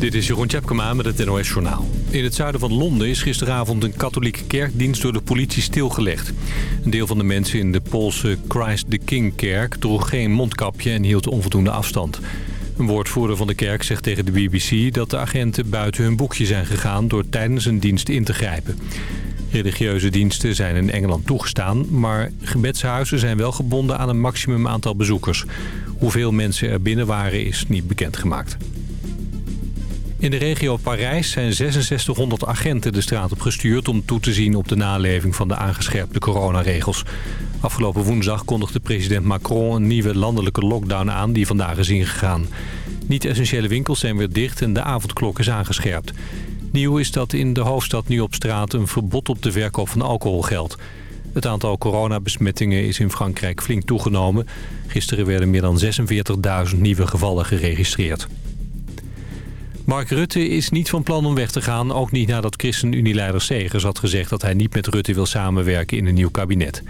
Dit is Jeroen Tjepkema met het NOS Journaal. In het zuiden van Londen is gisteravond een katholieke kerkdienst door de politie stilgelegd. Een deel van de mensen in de Poolse Christ the King kerk droeg geen mondkapje en hield onvoldoende afstand. Een woordvoerder van de kerk zegt tegen de BBC dat de agenten buiten hun boekje zijn gegaan door tijdens een dienst in te grijpen. Religieuze diensten zijn in Engeland toegestaan, maar gebedshuizen zijn wel gebonden aan een maximum aantal bezoekers. Hoeveel mensen er binnen waren is niet bekendgemaakt. In de regio Parijs zijn 6600 agenten de straat op gestuurd... om toe te zien op de naleving van de aangescherpte coronaregels. Afgelopen woensdag kondigde president Macron een nieuwe landelijke lockdown aan... die vandaag is ingegaan. Niet-essentiële winkels zijn weer dicht en de avondklok is aangescherpt. Nieuw is dat in de hoofdstad nu op straat een verbod op de verkoop van alcohol geldt. Het aantal coronabesmettingen is in Frankrijk flink toegenomen. Gisteren werden meer dan 46.000 nieuwe gevallen geregistreerd. Mark Rutte is niet van plan om weg te gaan, ook niet nadat ChristenUnie-leider Segers had gezegd dat hij niet met Rutte wil samenwerken in een nieuw kabinet.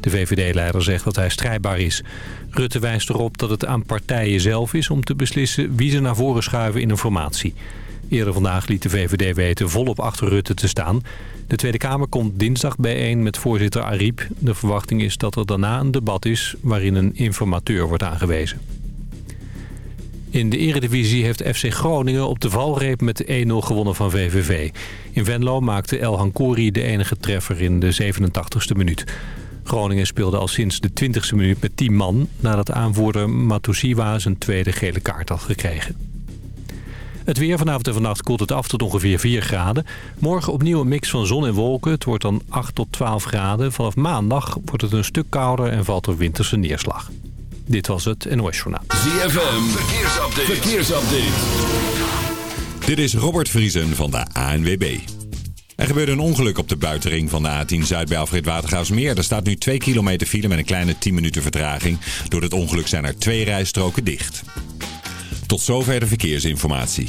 De VVD-leider zegt dat hij strijdbaar is. Rutte wijst erop dat het aan partijen zelf is om te beslissen wie ze naar voren schuiven in een formatie. Eerder vandaag liet de VVD weten volop achter Rutte te staan. De Tweede Kamer komt dinsdag bijeen met voorzitter Ariep. De verwachting is dat er daarna een debat is waarin een informateur wordt aangewezen. In de eredivisie heeft FC Groningen op de valreep met 1-0 gewonnen van VVV. In Venlo maakte El Hankouri de enige treffer in de 87ste minuut. Groningen speelde al sinds de 20ste minuut met 10 man... nadat aanvoerder Matusiwa zijn tweede gele kaart had gekregen. Het weer vanavond en vannacht koelt het af tot ongeveer 4 graden. Morgen opnieuw een mix van zon en wolken. Het wordt dan 8 tot 12 graden. Vanaf maandag wordt het een stuk kouder en valt er winterse neerslag. Dit was het NOS Journaal. ZFM, verkeersupdate. verkeersupdate. Dit is Robert Vriesen van de ANWB. Er gebeurde een ongeluk op de buitenring van de A10 Zuid bij Alfred Watergaasmeer. Er staat nu 2 kilometer file met een kleine 10 minuten vertraging. Door het ongeluk zijn er twee rijstroken dicht. Tot zover de verkeersinformatie.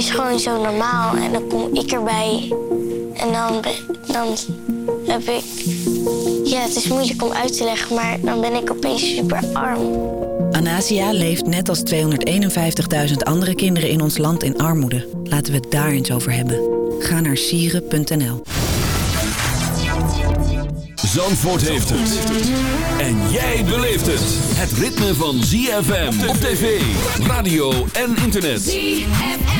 Is gewoon zo normaal en dan kom ik erbij. En dan, dan heb ik... Ja, het is moeilijk om uit te leggen, maar dan ben ik opeens super arm. Anasia leeft net als 251.000 andere kinderen in ons land in armoede. Laten we het daar eens over hebben. Ga naar sieren.nl. Zandvoort heeft het. En jij beleeft het. Het ritme van ZFM op tv, radio en internet. ZFM.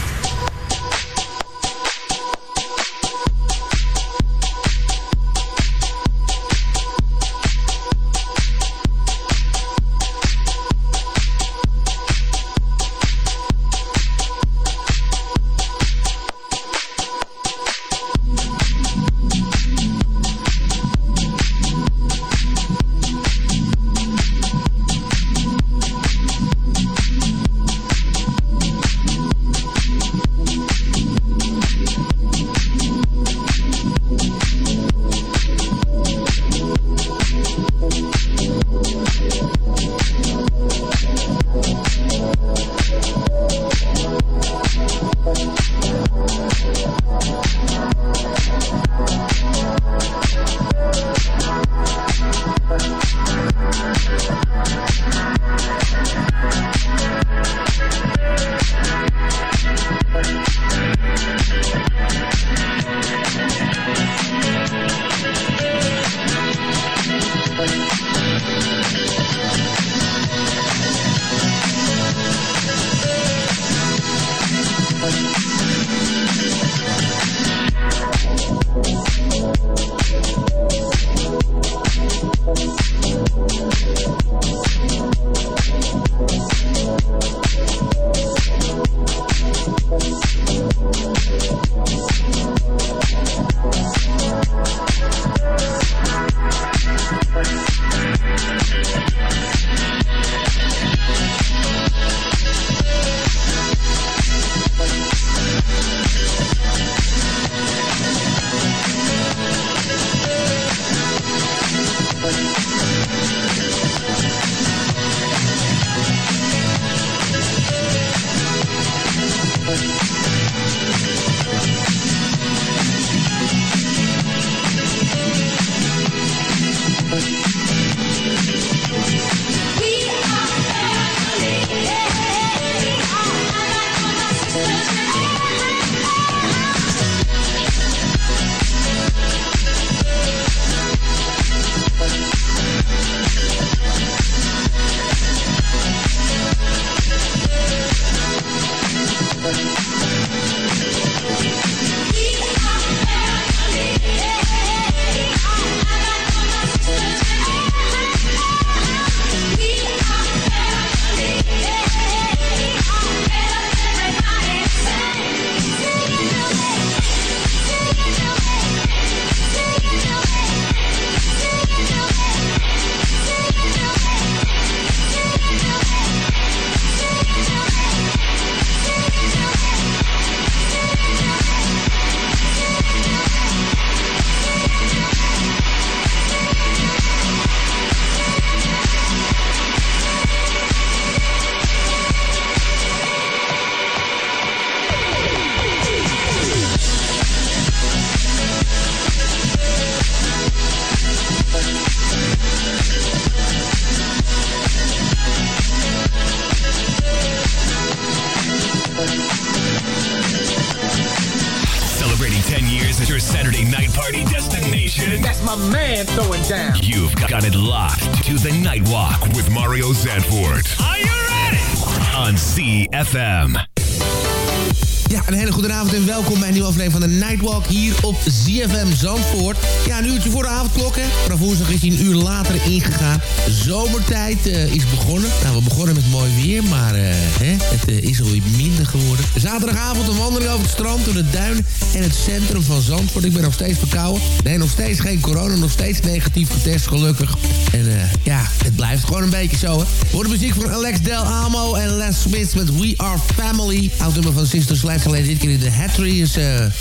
Hier op ZFM Zandvoort. Ja, een uurtje voor de avondklok, hè. Woensdag is hij een uur later ingegaan. Zomertijd uh, is begonnen. Nou, we begonnen met mooi weer, maar uh, hè, het uh, is alweer minder geworden. Zaterdagavond een wandeling over het strand, door de duinen en het centrum van Zandvoort. Ik ben nog steeds verkouden. Nee, nog steeds geen corona, nog steeds negatief getest, gelukkig. En ja, het blijft gewoon een beetje zo, hè. Voor de muziek van Alex Del Amo en Les Smith met We Are Family. Oud nummer van Sister Sledge alleen dit keer in de Hatteries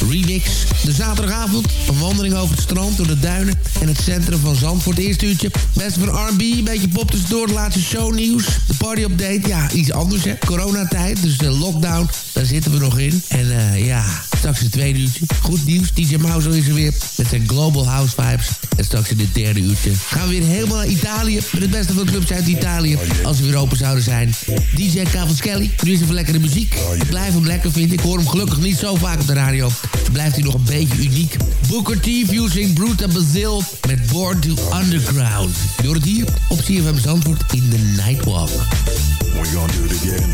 remix. De zaterdagavond, een wandeling over het strand, door de duinen en het centrum van Zandvoort. Eerste uurtje, best van R&B, een beetje pop tussendoor, de laatste shownieuws. De party update, ja, iets anders hè. Coronatijd, dus de lockdown, daar zitten we nog in. En uh, ja, straks het tweede uurtje. Goed nieuws, DJ Mauzo is er weer met zijn Global House Vibes. En straks in het derde uurtje gaan we weer helemaal naar Italië. Met het beste van clubs uit Italië. Als we weer open zouden zijn. DJ Cavaschelli, nu is even lekkere muziek. Ik blijf hem lekker vinden. Ik hoor hem gelukkig niet zo vaak op de radio. Blijft hij nog een beetje uniek. Booker T fusing Bruta Brazil met Born to Underground. Je hoort hier op CFM Zandvoort in the Nightwalk. We're gonna do it again.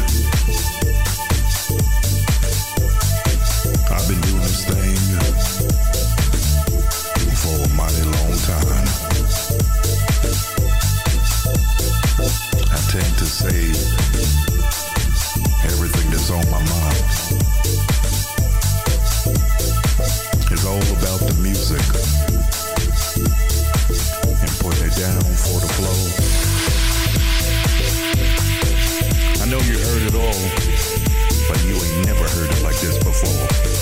I've been doing this thing for a mighty long time. I tend to say everything that's on my mind. All, but you ain't never heard it like this before.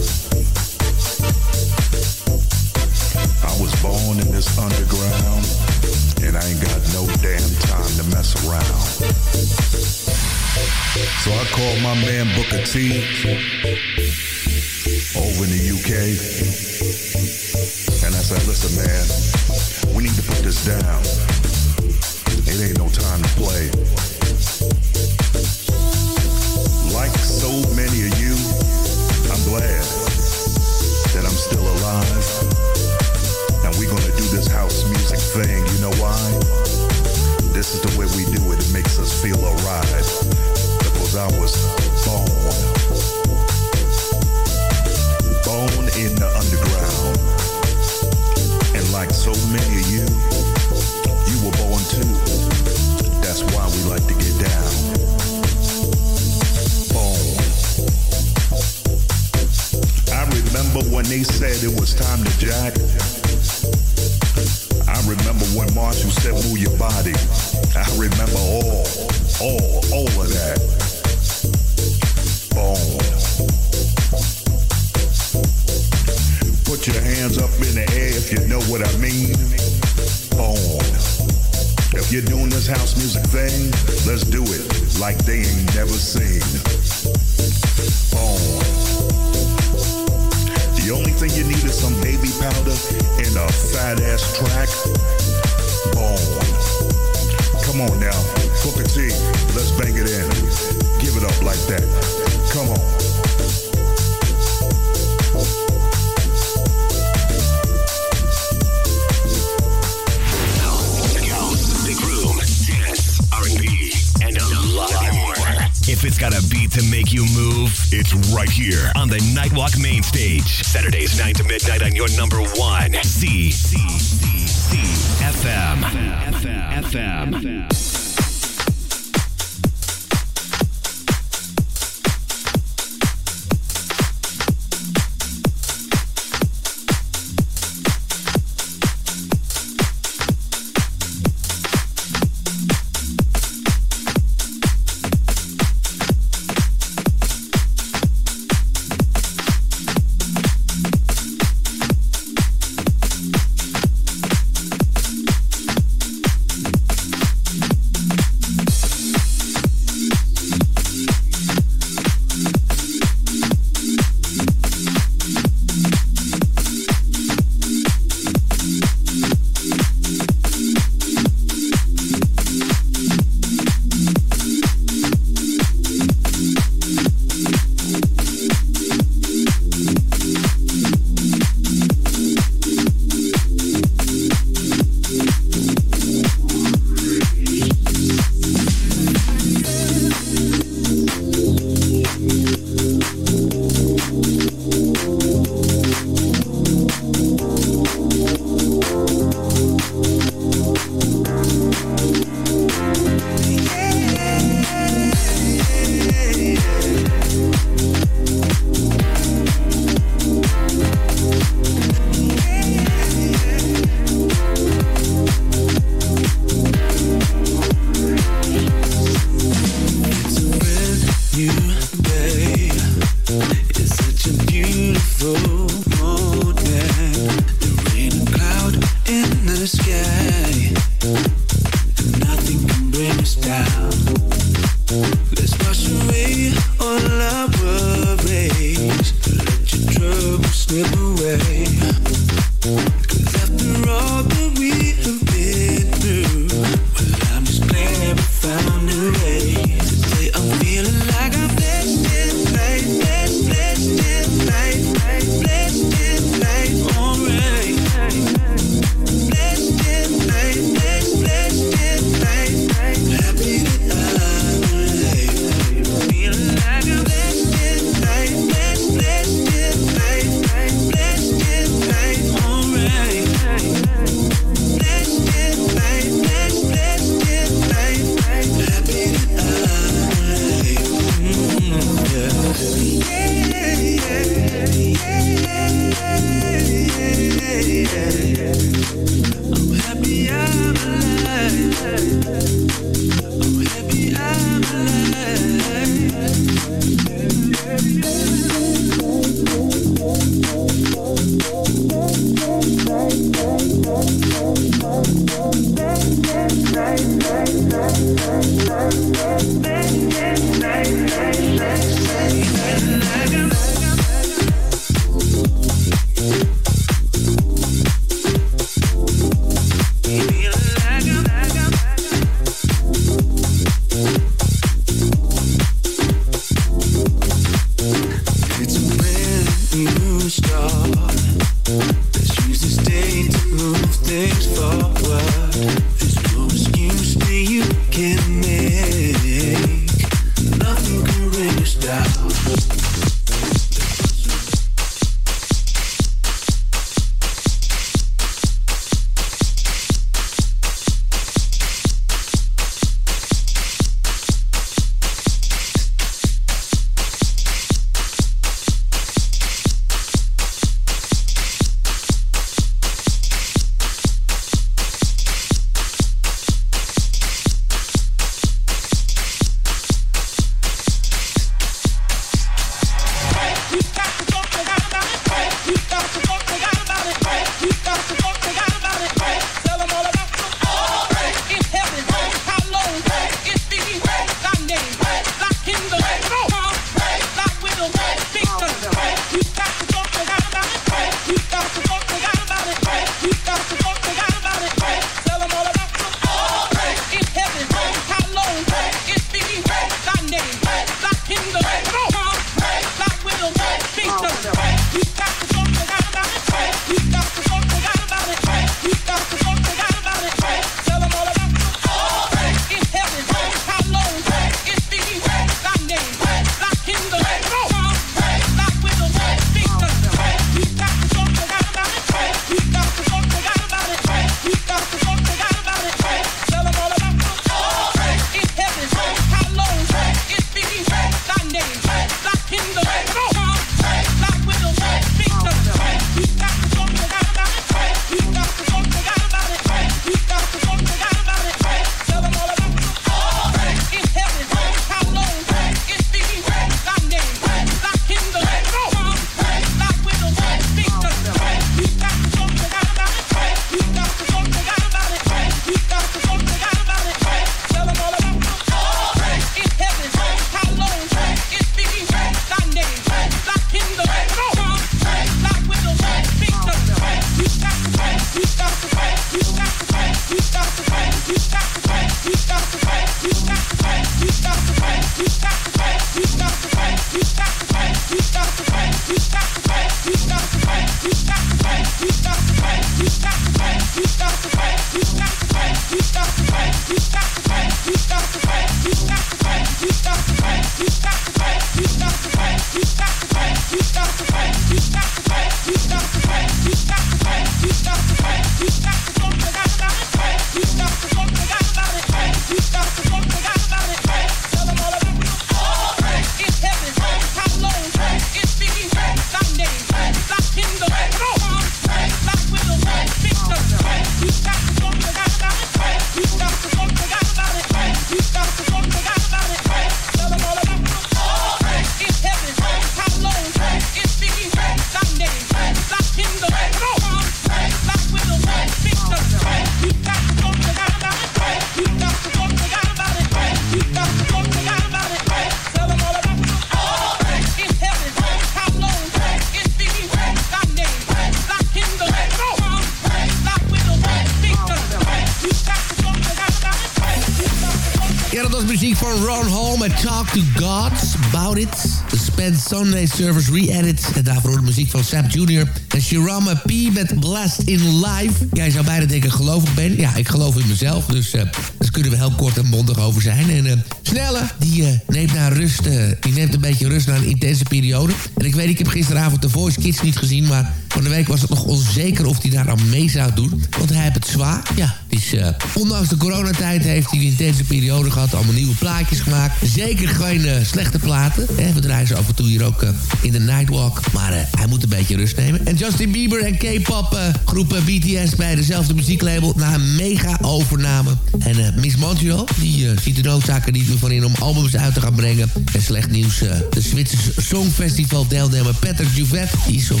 Sunday Service re-edit. En daarvoor de muziek van Sam Jr. en Shirama P met Blast in Live. Jij zou bijna denken geloof ik ben. Ja, ik geloof in mezelf. Dus daar kunnen we heel kort en mondig over zijn. En uh, Snelle, die uh, neemt naar rust. die neemt een beetje rust na een intense periode. En ik weet, ik heb gisteravond de Voice Kids niet gezien. Maar van de week was het nog onzeker of hij daar aan mee zou doen. Want hij heeft het zwaar. Ja, dus uh, ondanks de coronatijd heeft hij een intense periode gehad. Allemaal nieuwe plaatjes gemaakt. Zeker geen uh, slechte platen. Hè, we draaien ze af en toe hier ook uh, in de Nightwalk. Maar hij moet een beetje rust nemen. En Justin Bieber en K-pop groep BTS bij dezelfde muzieklabel. Na een mega overname. En Miss Montreal, die ziet de noodzaken niet meer van in om albums uit te gaan brengen. En slecht nieuws. de Zwitserse Songfestival deelnemer Patrick Juvet. Die is op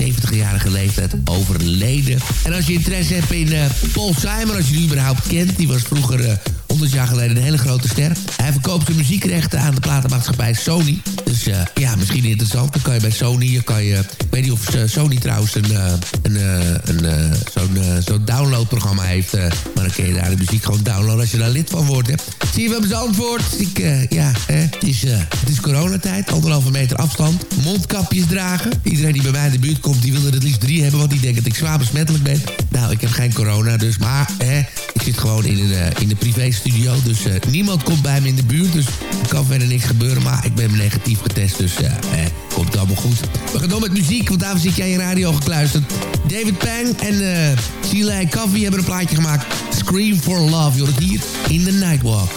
70-jarige leeftijd overleden. En als je interesse hebt in Paul Simon als je die überhaupt kent. Die was vroeger 100 jaar geleden een hele grote ster. Hij verkoopt zijn muziekrechten aan de platenmaatschappij Sony. Dus uh, ja, misschien interessant. Dan kan je bij Sony, kan je, ik weet niet of Sony trouwens een, uh, een, een zo'n zo'n downloadprogramma heeft. maar dan kun je daar de muziek gewoon downloaden als je daar lid van wordt. Zie je, we hebben antwoord. Ik, ja, hè, het, is, het is coronatijd, anderhalve meter afstand. Mondkapjes dragen. Iedereen die bij mij in de buurt komt, die wil er het liefst drie hebben, want die denkt dat ik zwaar besmettelijk ben. Nou, ik heb geen corona, dus maar hè, zit gewoon in een, in de privéstudio. Dus uh, niemand komt bij me in de buurt. Dus er kan verder niks gebeuren. Maar ik ben negatief getest. Dus uh, eh, komt allemaal goed. We gaan door met muziek. Want daarvoor zit jij in radio gekluisterd. David Pang en uh, Coffee hebben een plaatje gemaakt. Scream for Love. Je hoort hier in the Nightwalk.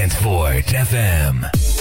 Zandvoort FM.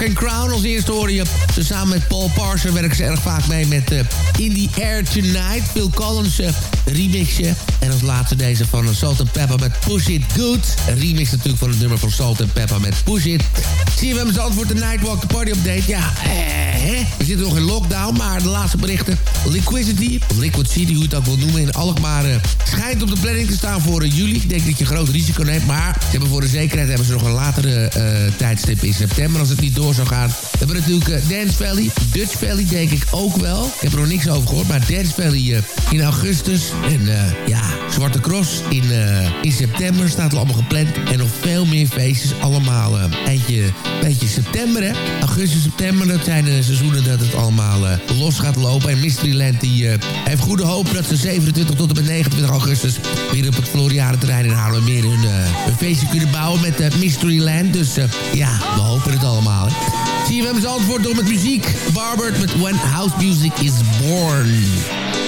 And Crown. Als eerste hoor je ze samen met Paul Parser werken ze erg vaak mee met uh, In the Air Tonight. Phil Collins uh, remixje. En als laatste deze van Salt and Pepper met Push It Good. Remix natuurlijk van het nummer van Salt and Pepper met Push It. Zie je, we hebben antwoord de Nightwalk, de party update. Ja, eh, hè? we zitten nog in lockdown, maar de laatste berichten. Liquidity, Liquid City, hoe je het ook wil noemen, in Alkmaar... Uh, schijnt op de planning te staan voor uh, juli. Ik denk dat je groot risico neemt, maar ze hebben voor de zekerheid... hebben ze nog een latere tijdstip in september als het niet door zou gaan. We hebben natuurlijk Dance Valley, Dutch Valley denk ik ook wel. Ik heb er nog niks over gehoord, maar Dance Valley in augustus. En ja, Zwarte Cross in, uh, in september staat al allemaal gepland. En nog veel meer feestjes, allemaal eindje, eindje september hè. Augustus, september, dat zijn de seizoenen dat het allemaal los gaat lopen. En Mysteryland die heeft goede hoop dat ze 27 tot en met 29 augustus... weer op het Floriade-terrein in Haarlemmermeer hun, hun feestje kunnen bouwen met Mysteryland. Dus ja, we hopen het allemaal. Zie je, we hebben ze antwoord door met muziek. Barbert met When House Music is Born.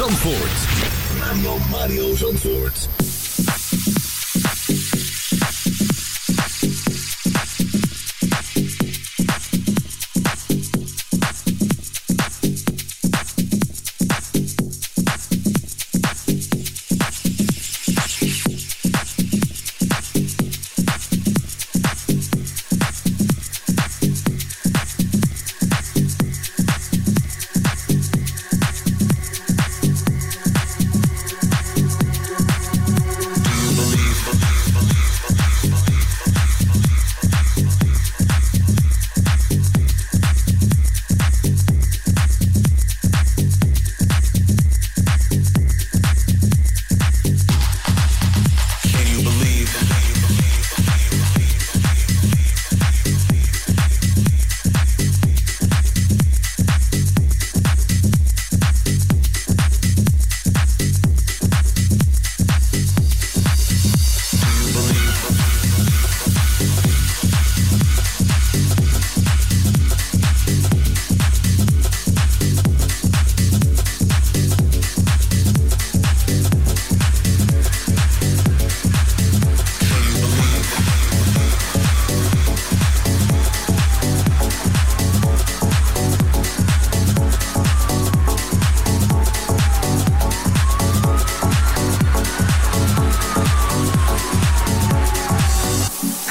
Zandvoort.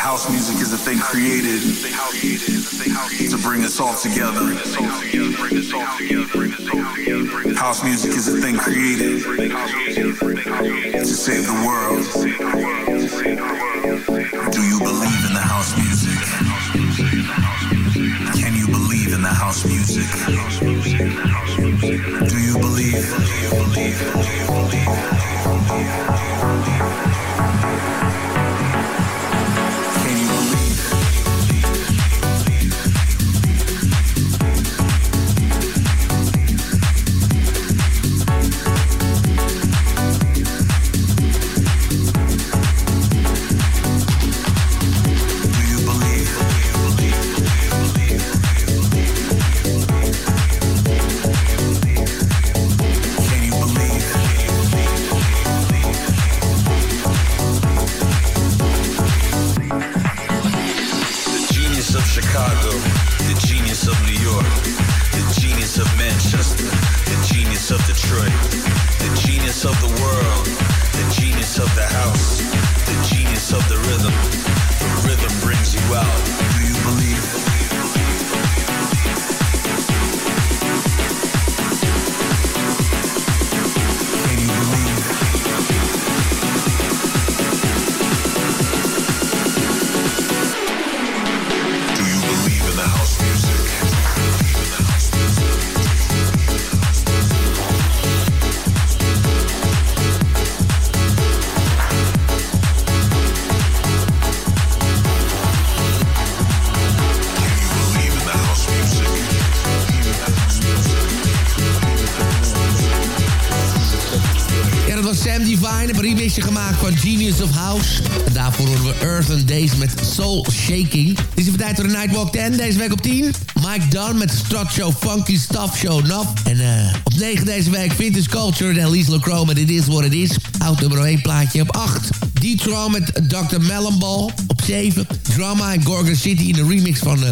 House music is a thing created to bring us all together. House music is a thing created to save the world. Do you believe in the house music? Can you believe in the house music? Do you believe? Do you believe? Do you believe? Sam Divine. Een remixje gemaakt van Genius of House. En daarvoor horen we Earth and Days met Soul Shaking. Het is even tijd voor de Nightwalk 10. Deze week op 10. Mike Dunn met Strut Show Funky Stuff Show Naf. En eh, op 9 deze week Vintage Culture en LaCroix met It Is What It Is. Oud nummer 1 plaatje op 8. D-Tron met Dr. Melonball op 7. Drama in Gorgon City in de remix van eh,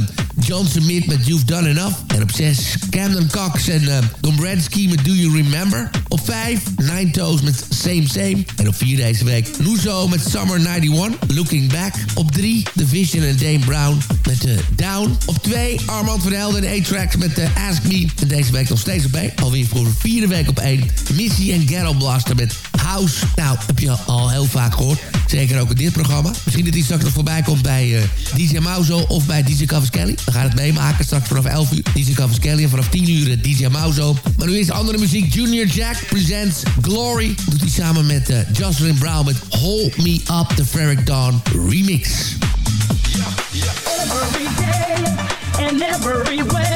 John Smith met You've Done Enough. En op 6 Camden Cox en uh, Dombrowski met Do You Remember. Op 5 Nine Toes met Same Same. En op 4 deze week Luzo met Summer 91, Looking Back. Op 3 The Vision en Dame Brown met uh, Down. Op 2 Armand van Helden en A-Tracks met uh, Ask Me. En deze week nog steeds op 1. Alweer voor de vierde week op 1. Missy en Ghetto Blaster met House. Nou, heb je al heel vaak gehoord. Zeker ook in dit programma. Misschien dat die straks nog voorbij komt bij uh, DJ Mauzo of bij DJ Kelly. We gaan het meemaken straks vanaf 11 uur. DJ Kelly en vanaf 10 uur uh, DJ Mauzo. Maar nu is andere muziek. Junior Jack presents Glory. Doet hij samen met uh, Jocelyn Brown met Hold Me Up, the Ferric Dawn remix. Every day and every way,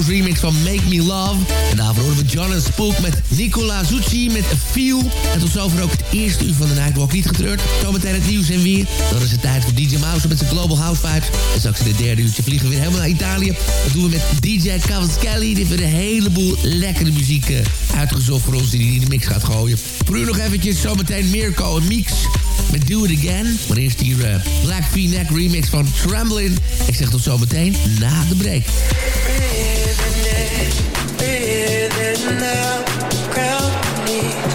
House remix van Make Me Love. En daarvoor horen we John and Spook met Nicola Zucci met Feel. En tot zover ook het eerste uur van de Nightwalk niet getreurd. Zometeen het nieuws en weer. Dan is het tijd voor DJ Mouse met zijn Global House Vibes. En straks in het derde uurtje vliegen we weer helemaal naar Italië. Dat doen we met DJ Cavaschelli. Die heeft een heleboel lekkere muziek uh, uitgezocht voor ons die in de mix gaat gooien. Voor u nog eventjes zometeen Mirko en Mix met Do It Again. Maar eerst hier uh, Black V-Neck remix van Tremblin. Ik zeg tot zometeen na de break.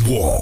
wall